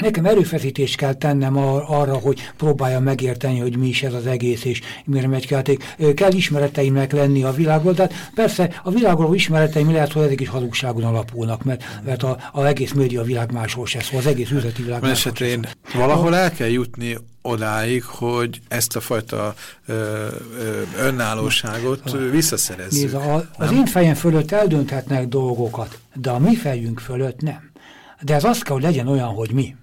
Nekem erőfeszítést kell tennem arra, hogy próbáljam megérteni, hogy mi is ez az egész, és mire megy játék. Kell ismereteimnek lenni a világról, tehát persze a világról ismereteim lehet, hogy ezek is hazugságon alapulnak, mert, mert a, a egész média világ máshol se szól, az egész üzleti világ máshol esetén valahol el kell jutni odáig, hogy ezt a fajta ö, ö, önállóságot ha. visszaszerezzük. Nézd, a, az én fejem fölött eldönthetnek dolgokat, de a mi fejünk fölött nem. De ez az kell, hogy legyen olyan, hogy mi.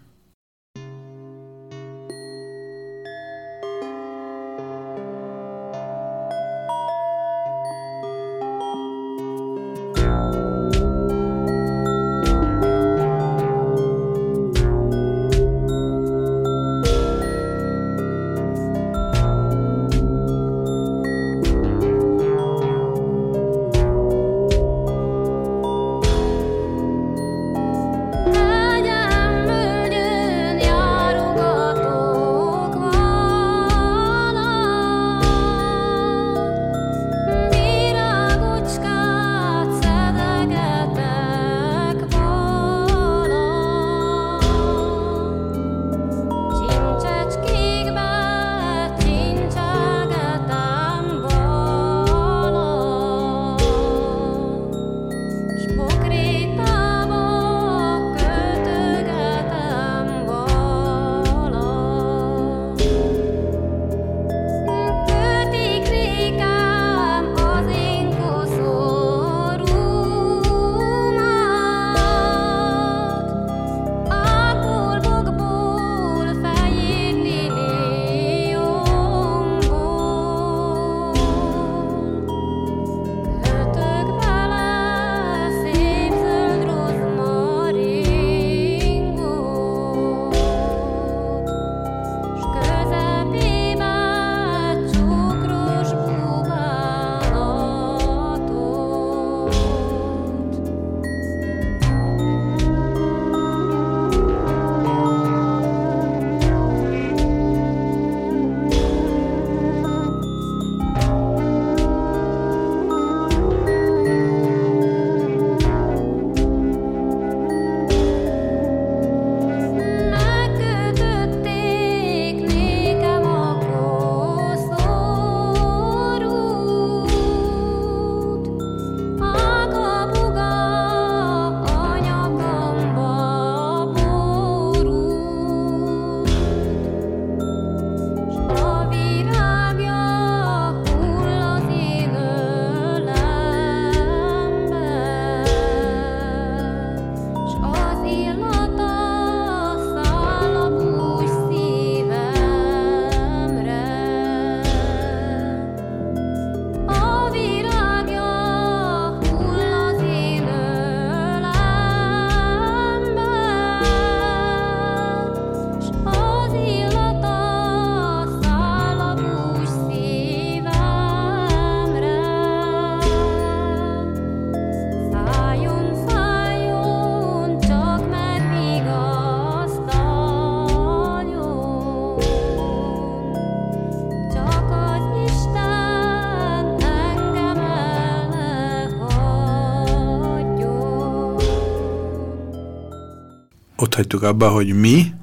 Abba, hogy mi,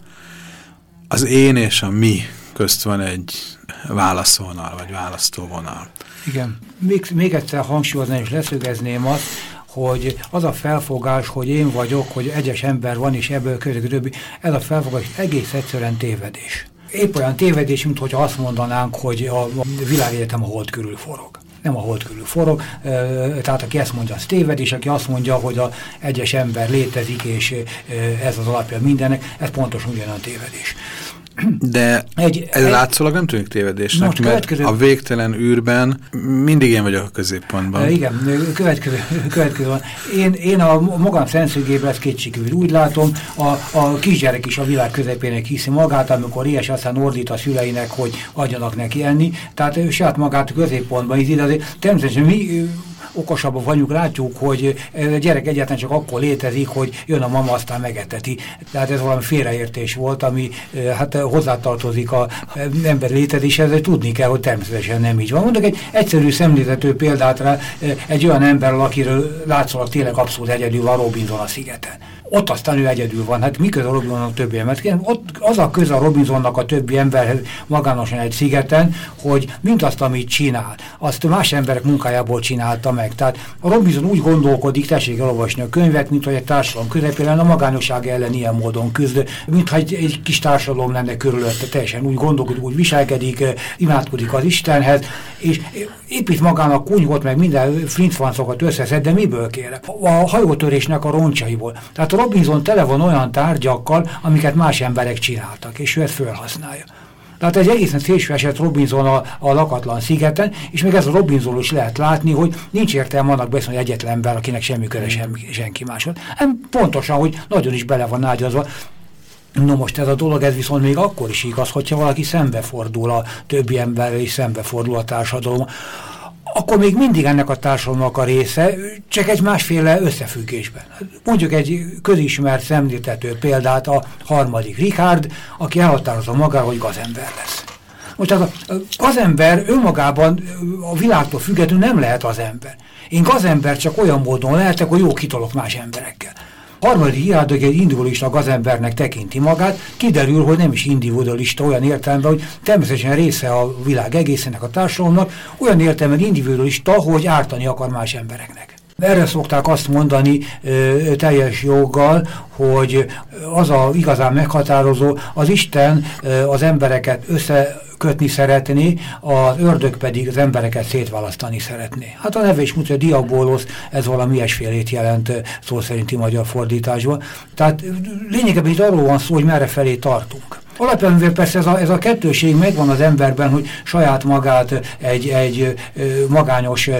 az én és a mi közt van egy válaszvonal, vagy választóvonal. Igen. Még, még egyszer hangsúlyozni és leszögezném azt, hogy az a felfogás, hogy én vagyok, hogy egyes ember van, és ebből közök ez a felfogás egész egyszerűen tévedés. Épp olyan tévedés, mint hogy azt mondanánk, hogy a világegyetem a hold körül forog nem a hold körül forog, tehát aki ezt mondja, az téved, és aki azt mondja, hogy a egyes ember létezik, és ez az alapja mindennek, ez pontosan ugyanolyan tévedés. De egy, ez egy, látszólag nem tűnik tévedésnek, most mert következő... a végtelen űrben mindig én vagyok a középpontban. Igen, következő, következő van. Én, én a magam szemszögében ezt kétségkívül úgy látom, a, a kisgyerek is a világ közepének hiszi magát, amikor ilyes aztán ordít a szüleinek, hogy adjanak neki enni, tehát ő saját magát a középpontban ízi, de természetesen mi okosabbak vagyunk, látjuk, hogy a gyerek egyáltalán csak akkor létezik, hogy jön a mama, aztán megeteti. Tehát ez valami félreértés volt, ami hát hozzátartozik a ember létezéshez, tudni kell, hogy természetesen nem így van. Mondok egy egyszerű szemléltető példát rá, egy olyan ember, akiről látszólag tényleg abszolút egyedül van Robinson a szigeten ott aztán ő egyedül van. Hát mi köze a Robinsonnak a többi embert? Ott az a köze a Robinsonnak a többi emberhez magánosan egy szigeten, hogy mint azt, amit csinál, azt más emberek munkájából csinálta meg. Tehát a Robinson úgy gondolkodik, tessék elolvasni a könyvet, mint hogy egy társadalom közepén a magányosság ellen ilyen módon küzd, mintha egy, egy kis társadalom lenne körülötte, teljesen úgy gondolkodik, úgy viselkedik, imádkodik az Istenhez, és épít magának kunyhot, meg minden flintflanszokat összeszed, de miből kérem? A hajótörésnek a roncsaiból. Tehát Robinson tele van olyan tárgyakkal, amiket más emberek csináltak, és ő ezt felhasználja. Tehát egy egészen szélső eset Robinson a, a lakatlan szigeten, és még ez a Robinson is lehet látni, hogy nincs értelme annak beszélni, egyetlen ember, akinek semmi köze semmi, senki másod. Nem pontosan, hogy nagyon is bele van ágyazva. No most ez a dolog, ez viszont még akkor is igaz, hogyha valaki szembefordul a többi emberrel, és szembefordul a társadalom akkor még mindig ennek a társadalomnak a része, csak egy másféle összefüggésben. Mondjuk egy közismert szemléltető példát, a harmadik Richard, aki elhatározza magára, hogy gazember lesz. Most az a gazember önmagában a világtól függetlenül nem lehet az ember. Én gazember csak olyan módon lehetek, hogy jó kitolok más emberekkel harmadik hiád, egy individualista gazembernek tekinti magát, kiderül, hogy nem is individualista olyan értelemben, hogy természetesen része a világ egészének, a társadalomnak, olyan értelemben individualista, hogy ártani akar más embereknek. Erre szokták azt mondani ö, teljes joggal, hogy az a igazán meghatározó, az Isten ö, az embereket össze kötni szeretné, az ördög pedig az embereket szétválasztani szeretné. Hát a neve is mutatja, diabólosz, ez valami ilyesfélét jelent szó szerinti magyar fordításban. Tehát lényegében itt arról van szó, hogy merre felé tartunk. Alapvetően persze ez a, ez a kettőség megvan az emberben, hogy saját magát egy, egy magányos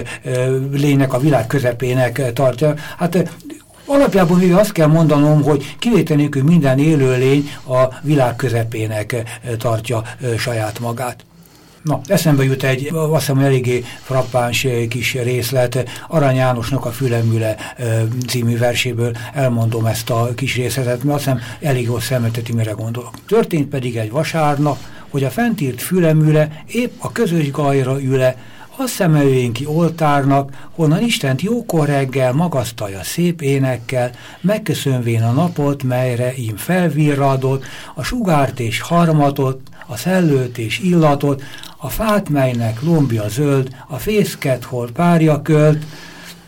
lénynek a világ közepének tartja. Hát Alapjában még azt kell mondanom, hogy kivétel nélkül minden élőlény a világ közepének eh, tartja eh, saját magát. Na, eszembe jut egy, azt hiszem, eléggé frappáns eh, kis részlet, Arany Jánosnak a Fülemüle című verséből elmondom ezt a kis részletet, mert azt hiszem elég jól szemeteti, mire gondolok. Történt pedig egy vasárnap, hogy a fentírt Fülemüle épp a közös gajra üle, azt szemeljén ki oltárnak, honnan Istent jókor reggel magasztalja szép énekkel, megköszönvén a napot, melyre ím felvirradott, a sugárt és harmatot, a szellőt és illatot, a fát, melynek lombja zöld, a fészket, hol párja költ,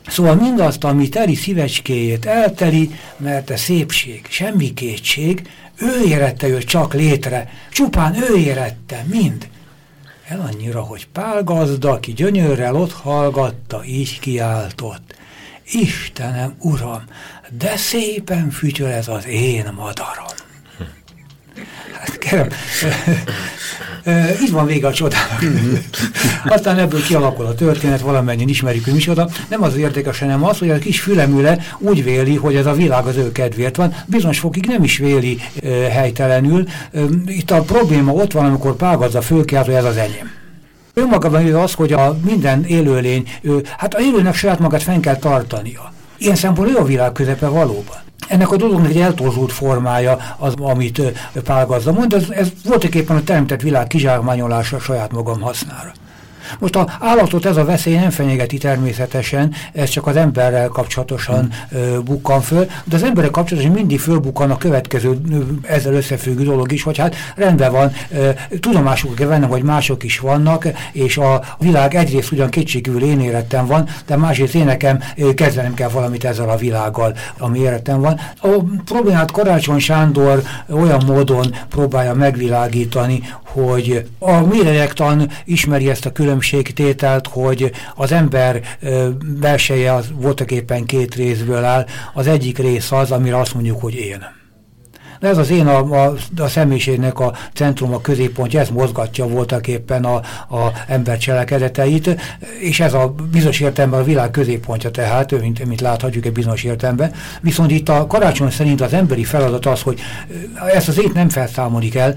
Szóval mindazt, ami teri szívecskéjét elteli, mert a szépség, semmi kétség, ő érette őt csak létre, csupán ő érette, mind. El annyira, hogy Pál gazda, aki gyönyörrel ott hallgatta, így kiáltott. Istenem, Uram, de szépen fütyöl ez az én madarom. Hát kérem, így van vége a csodának. Aztán ebből kialakul a történet, valamennyien ismerjük, hogy micsoda. Nem az, érdekes, hanem az, hogy a kis fülemüle úgy véli, hogy ez a világ az ő kedvéért van. Bizonyos fokig nem is véli e, helytelenül. E, itt a probléma ott van, amikor págazza fölkelt, hogy ez az enyém. Önmagában az, hogy a minden élőlény, ő, hát a élőnek saját magát fenn kell tartania. Ilyen szempontból ő a világ közepe valóban. Ennek a dolognak egy eltorzult formája az, amit Pál Gazda mond, ez, ez voltak éppen a teremtett világ kizsákmányolása saját magam hasznára. Most a állatot ez a veszély nem fenyegeti természetesen, ez csak az emberrel kapcsolatosan hmm. bukkan föl, de az emberrel kapcsolatosan mindig fölbukkan a következő ezzel összefüggő dolog is, hogy hát rendben van, tudomásuk kell vennem, hogy mások is vannak, és a világ egyrészt ugyan kétségkívül én életem van, de másrészt én nekem kezdenem kell valamit ezzel a világgal, ami életem van. A problémát Karácsony Sándor olyan módon próbálja megvilágítani, hogy a méregtan ismeri ezt a különbségtételt, hogy az ember belseje az voltak éppen két részből áll. Az egyik rész az, amire azt mondjuk, hogy én. De ez az én a, a, a személyiségnek a centrum, a középpontja, ez mozgatja voltak éppen a, a ember cselekedeteit, és ez a bizonyos értelemben a világ középpontja tehát, mint, mint láthatjuk egy bizonyos értelemben. Viszont itt a karácsony szerint az emberi feladat az, hogy ezt az ét nem felszámolni kell,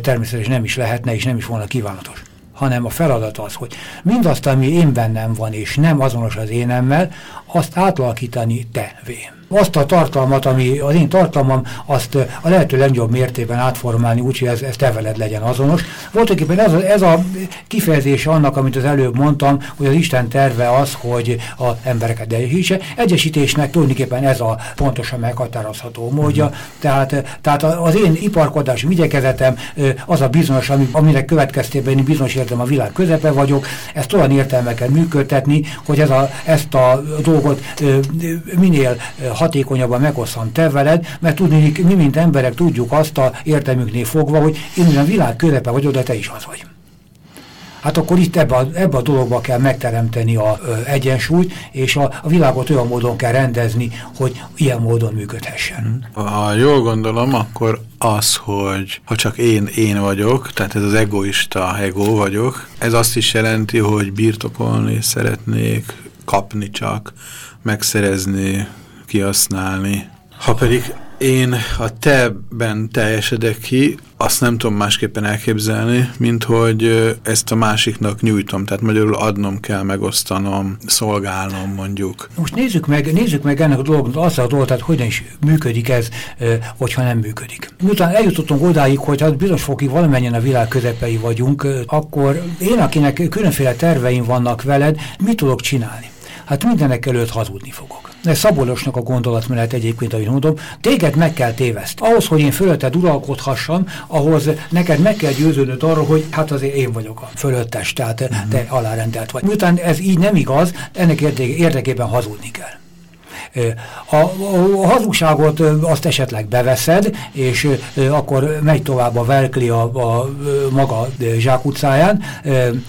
természetesen nem is lehetne, és nem is volna kívánatos hanem a feladat az, hogy mindazt, ami én bennem van, és nem azonos az énemmel, azt átalakítani vén azt a tartalmat, ami az én tartalmam, azt a lehető legjobb mértében átformálni, úgyhogy ez, ez te veled legyen azonos. Voltak éppen ez a, ez a kifejezése annak, amit az előbb mondtam, hogy az Isten terve az, hogy az embereket egyesítse. Egyesítésnek tulajdonképpen ez a pontosan meghatározható módja. Mm. Tehát, tehát az én iparkodási igyekezetem az a bizonyos, ami, aminek következtében én bizonyos értem a világ közepe vagyok, ezt olyan értelmeket működtetni, hogy ez a, ezt a dolgot minél hatékonyabban megosszam te veled, mert tudni, mi, mint emberek tudjuk azt a értelmünknél fogva, hogy én a világ közepe vagyok, de te is az vagy. Hát akkor itt ebbe a, ebbe a dologba kell megteremteni a egyensúlyt, és a, a világot olyan módon kell rendezni, hogy ilyen módon működhessen. Ha jól gondolom, akkor az, hogy ha csak én, én vagyok, tehát ez az egoista ego vagyok, ez azt is jelenti, hogy birtokolni szeretnék, kapni csak, megszerezni, kihasználni. Ha pedig én a te-ben teljesedek ki, azt nem tudom másképpen elképzelni, mint hogy ezt a másiknak nyújtom, tehát magyarul adnom kell, megosztanom, szolgálnom mondjuk. Most nézzük meg, nézzük meg ennek a dolgot, azt a dolgot, tehát hogyan is működik ez, hogyha nem működik. Miután eljutottunk odáig, hogy hát bizonyos fokig valamennyien a világ közepei vagyunk, akkor én, akinek különféle terveim vannak veled, mit tudok csinálni? Hát mindenek előtt hazudni fogok. Szabolosnak a gondolatmenet egyébként, ahogy mondom, téged meg kell téveszt. Ahhoz, hogy én fölötted uralkodhassam, ahhoz neked meg kell győződnöd arról, hogy hát azért én vagyok a fölöttes, tehát uh -huh. te alárendelt vagy. Miután ez így nem igaz, ennek érdekében hazudni kell. A, a hazugságot azt esetleg beveszed, és akkor megy tovább a Verkli a, a maga zsákutcáján,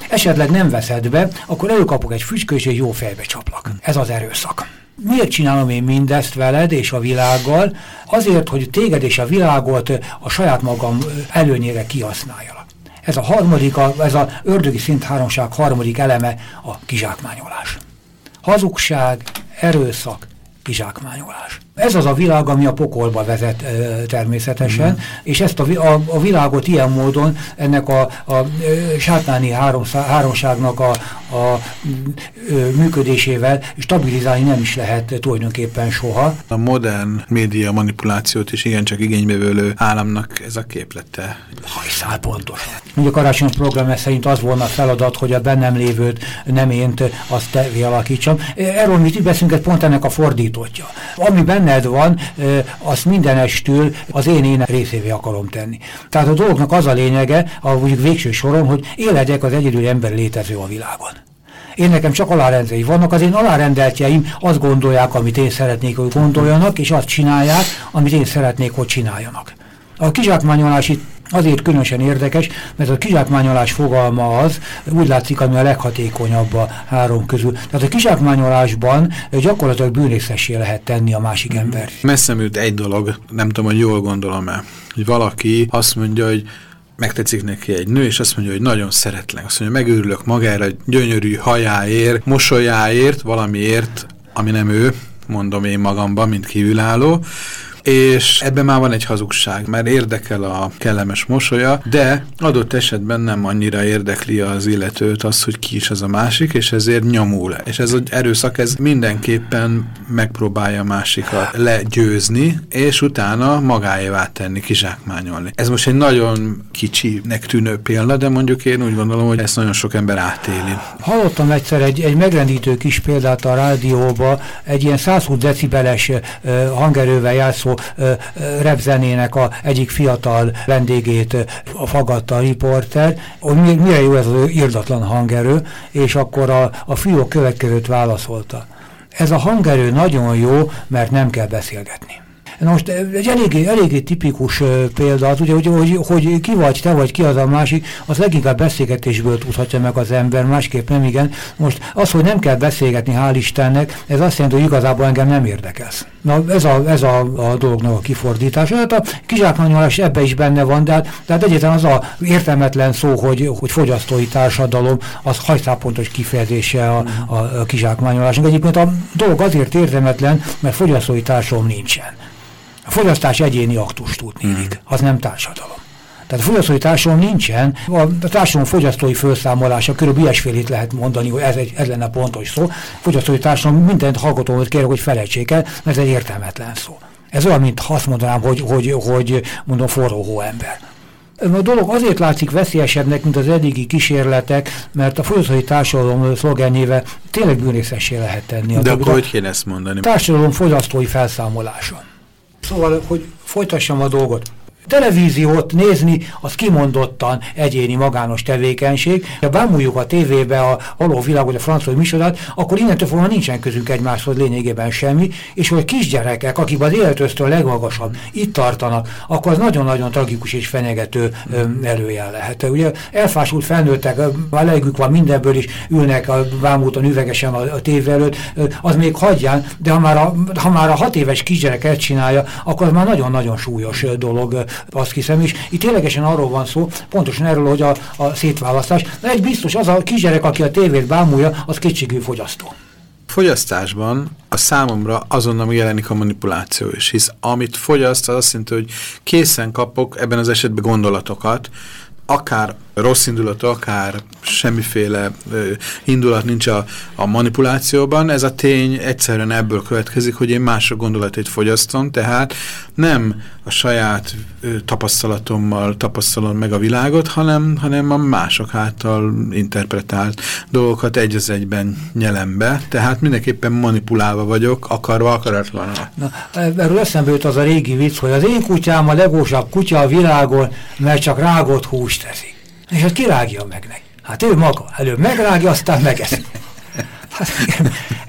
esetleg nem veszed be, akkor előkapok egy füstköt, és egy jó fejbe csaplak. Ez az erőszak. Miért csinálom én mindezt veled és a világgal? Azért, hogy téged és a világot a saját magam előnyére kihasználjalak. Ez a harmadik, a, ez a ördögi szint háromság harmadik eleme a kizsákmányolás. Hazugság, erőszak, kizsákmányolás. Ez az a világ, ami a pokolba vezet természetesen, mm. és ezt a, a, a világot ilyen módon ennek a, a sátáni háromságnak a, a működésével stabilizálni nem is lehet tulajdonképpen soha. A modern média manipulációt is igencsak igénybevőlő államnak ez a képlete. Hajszál pontosan. Mondjuk a karácsony program szerint az volna a feladat, hogy a bennem lévőt nem ént, azt te alakítsam. Erről mi beszélünk, pont ennek a fordítottja. Ami benne benned van, azt mindenestül az én én részévé akarom tenni. Tehát a dolognak az a lényege, a végső soron, hogy éledek az egyedül ember létező a világon. Én nekem csak alárendei vannak, az én alárendeltjeim azt gondolják, amit én szeretnék, hogy gondoljanak, és azt csinálják, amit én szeretnék, hogy csináljanak. A kizsákmányolás itt Azért különösen érdekes, mert a kizsákmányolás fogalma az, úgy látszik, ami a leghatékonyabb a három közül. Tehát a kizsákmányolásban gyakorlatilag bűnészessé lehet tenni a másik mm. ember. Messzem jut egy dolog, nem tudom, hogy jól gondolom-e, hogy valaki azt mondja, hogy megtetszik neki egy nő, és azt mondja, hogy nagyon szeretlek. Azt mondja, megőrülök magára gyönyörű hajáért, mosolyáért, valamiért, ami nem ő, mondom én magamban, mint kívülálló, és ebben már van egy hazugság, mert érdekel a kellemes mosolya, de adott esetben nem annyira érdekli az illetőt az, hogy ki is az a másik, és ezért nyomul. És ez az erőszak, ez mindenképpen megpróbálja másikat legyőzni, és utána magáévá tenni, kizsákmányolni. Ez most egy nagyon kicsinek tűnő példa, de mondjuk én úgy gondolom, hogy ezt nagyon sok ember átéli. Hallottam egyszer egy, egy megrendítő kis példát a rádióba, egy ilyen 120 decibeles hangerővel játszó repzenének a egyik fiatal vendégét fagadta a riporter, hogy mire jó ez az irdatlan hangerő, és akkor a, a fiú következőt válaszolta. Ez a hangerő nagyon jó, mert nem kell beszélgetni. Na most egy eléggé, eléggé tipikus példa az, ugye, hogy, hogy, hogy ki vagy te, vagy ki az a másik, az leginkább beszélgetésből tudhatja meg az ember, másképp nem igen. Most az, hogy nem kell beszélgetni, hál' Istennek, ez azt jelenti, hogy igazából engem nem érdekelsz. Na ez a, ez a, a dolognak a kifordítása. Hát a kizsákmányolás ebbe is benne van, de, hát, de hát egyetlen az a értelmetlen szó, hogy, hogy fogyasztói társadalom, az hajszápontos kifejezése a, a, a kizsákmányolásnak. Egyébként a dolog azért értelmetlen, mert fogyasztói társadalom nincsen. A fogyasztás egyéni aktus tudnélik, mm. az nem társadalom. Tehát a fogyasztói társadalom nincsen, a társadalom fogyasztói felszámolása, körülbelül ilyesfélit lehet mondani, hogy ez, egy, ez lenne pontos szó. Fogyasztói társadalom mindent hallgatómat kérek, hogy felejtsék el, mert ez egy értelmetlen szó. Ez olyan, mint azt mondanám, hogy, hogy, hogy mondom forró hóember. A dolog azért látszik veszélyesebbnek, mint az eddigi kísérletek, mert a fogyasztói társadalom szlogenjével tényleg bűnészessé lehet tenni. De akkor hogy kéne ezt mondani? Társadalom fogyasztói felszámolása. Szóval, hogy folytassam a dolgot televíziót nézni, az kimondottan egyéni magános tevékenység. Ha bámuljuk a tévébe a való világot, a francia műsorát, akkor innentől fogva nincsen közünk egymáshoz lényegében semmi, és hogy kisgyerekek, akik az életöztől legmagasabb, itt tartanak, akkor az nagyon-nagyon tragikus és fenyegető előjel lehet. Ugye elfásult felnőttek, a legük van mindenből is, ülnek a bámúton üvegesen a, a tévé előtt, az még hagyján, de ha már a, ha már a hat éves kisgyerek ezt csinálja, akkor az már nagyon-nagyon súlyos dolog azt hiszem, és itt ténylegesen arról van szó, pontosan erről, hogy a, a szétválasztás. De egy biztos, az a kisgyerek, aki a tévét bámulja, az kétségű fogyasztó. Fogyasztásban a számomra azonnal jelenik a manipuláció is, hisz amit fogyaszt, az azt jelenti, hogy készen kapok ebben az esetben gondolatokat, akár rossz indulat, akár semmiféle indulat nincs a, a manipulációban, ez a tény egyszerűen ebből következik, hogy én mások gondolatait fogyasztom, tehát nem a saját tapasztalatommal tapasztalom meg a világot, hanem, hanem a mások által interpretált dolgokat egy az egyben nyelem be, tehát mindenképpen manipulálva vagyok, akarva, akaratlan. Na, erről eszembe jut az a régi vicc, hogy az én kutyám a legósabb kutya a világon, mert csak rágott húst teszik. És hát kirágja meg neki. Hát ő maga. Előbb megrágja, aztán megeszi. Hát,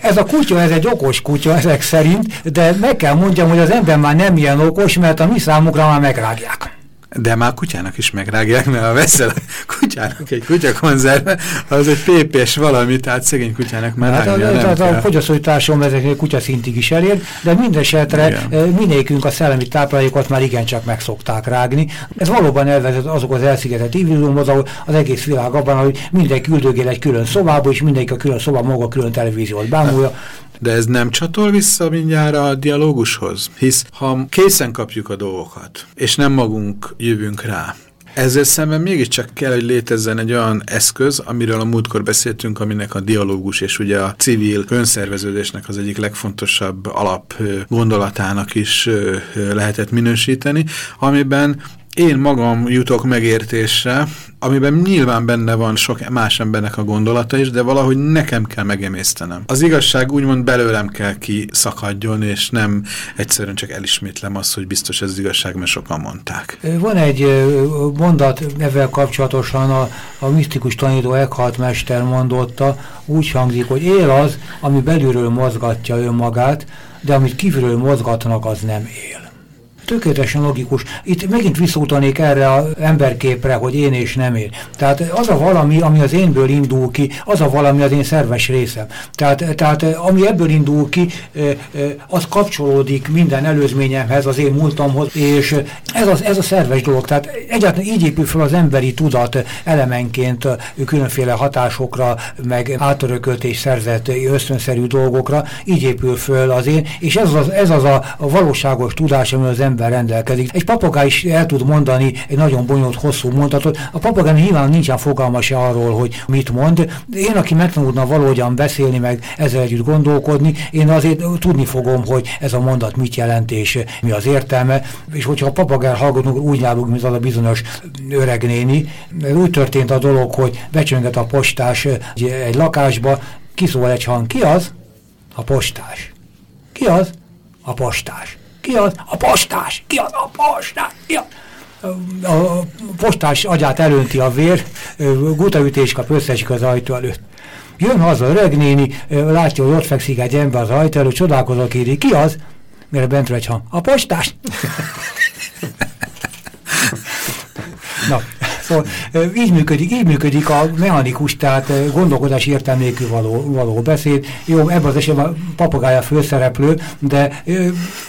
ez a kutya, ez egy okos kutya ezek szerint, de meg kell mondjam, hogy az ember már nem ilyen okos, mert a mi számukra már megrágják. De már kutyának is megrágják, mert ha veszel a kutyának egy kutyakonzerve, az egy pépés valami, tehát szegény kutyának már hát rágja, a, nem tehát a fogyasztói társadalom ezek kutyaszintig is elér, de mindesetre minékünk a szellemi táplálékot már igencsak meg szokták rágni. Ez valóban elvezet azok az elszigetett individuumhoz, ahol az egész világ abban, hogy mindenki üldögél egy külön szobába, és mindenki a külön szoba maga külön televíziót bámulja. De ez nem csatol vissza mindjárt a dialógushoz? Hisz ha készen kapjuk a dolgokat, és nem magunk jövünk rá, ezzel szemben mégiscsak kell, hogy létezzen egy olyan eszköz, amiről a múltkor beszéltünk, aminek a dialógus és ugye a civil önszerveződésnek az egyik legfontosabb alap gondolatának is lehetett minősíteni, amiben én magam jutok megértésre, amiben nyilván benne van sok más embernek a gondolata is, de valahogy nekem kell megemésztenem. Az igazság úgymond belőlem kell kiszakadjon, és nem egyszerűen csak elismétlem azt, hogy biztos ez az igazság, mert sokan mondták. Van egy mondat ezzel kapcsolatosan a, a misztikus tanító Eckhart mester mondotta, úgy hangzik, hogy él az, ami belülről mozgatja önmagát, de amit kívülről mozgatnak, az nem él. Tökéletesen logikus. Itt megint visszautalnék erre az emberképre, hogy én és nem én. Tehát az a valami, ami az énből indul ki, az a valami az én szerves részem. Tehát, tehát ami ebből indul ki, az kapcsolódik minden előzményemhez, az én múltamhoz, és ez, az, ez a szerves dolog. Tehát egyáltalán így épül fel az emberi tudat elemenként különféle hatásokra, meg átörökölt és szerzett ösztönszerű dolgokra, így épül föl az én, és ez az, ez az a valóságos tudás, ami az ember rendelkezik. Egy papagáj is el tud mondani egy nagyon bonyolult, hosszú mondatot. A papagáj nyilván nincsen fogalma se arról, hogy mit mond. Én, aki megtanulna valahogyan beszélni, meg ezzel együtt gondolkodni, én azért tudni fogom, hogy ez a mondat mit jelent, és mi az értelme. És hogyha a papagár hallgatunk, úgy nyálunk, mint az a bizonyos öregnéni. Úgy történt a dolog, hogy becsönget a postás egy lakásba, kiszól egy hang. Ki az? A postás. Ki az? A postás. Ki az? A postás. Ki az? A postás. Ki az? A postás agyát elönti a vér, gutaütés kap, összesik az ajtó előtt. Jön haza öreg néni, látja, hogy ott fekszik egy ember az ajtó előtt, csodálkozok írni. Ki az? Mire bentről egy hang. A postás. (laughs) Na, Szóval így működik, így működik a mechanikus, tehát gondolkodási értelmékű való, való beszéd. Jó, ebben az esetben a papagája főszereplő, de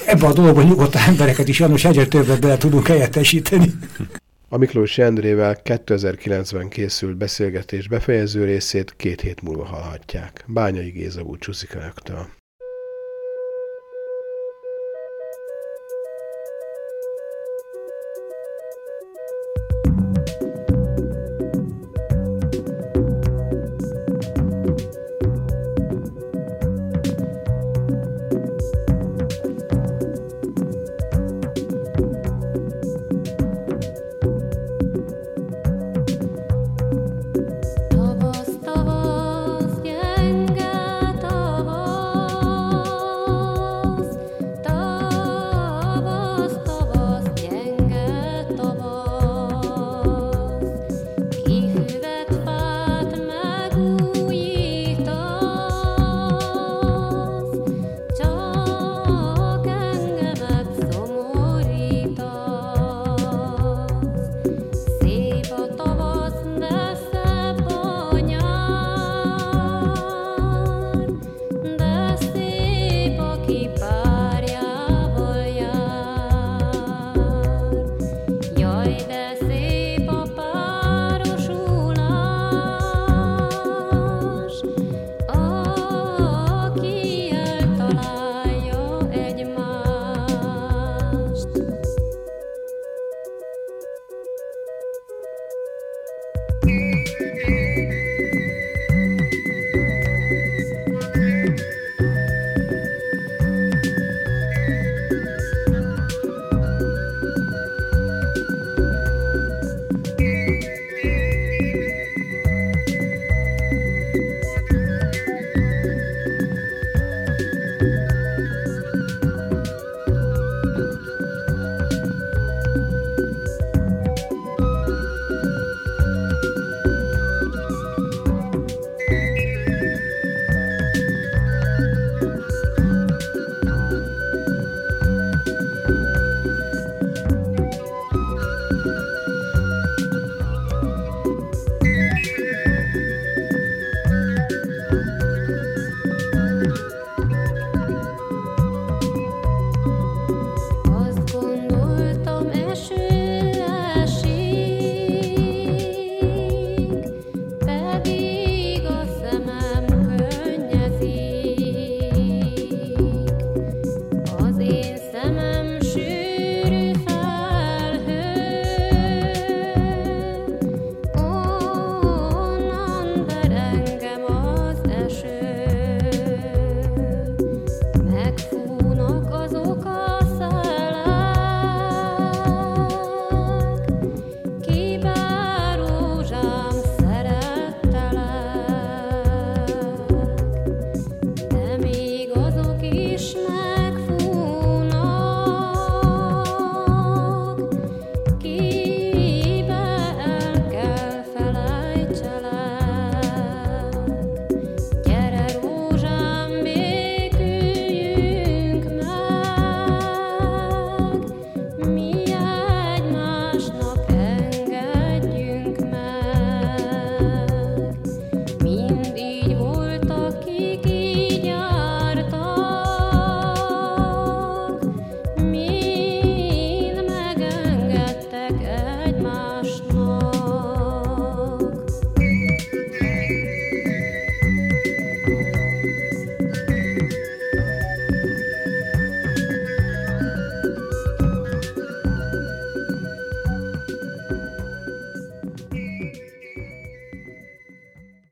ebben a dologban nyugodt embereket is sajnos egyre többet bele tudunk helyettesíteni. A Miklós Endrével 2009-ben készült beszélgetés befejező részét két hét múlva hallhatják. Bányai Géza búcsúzik Önöktől.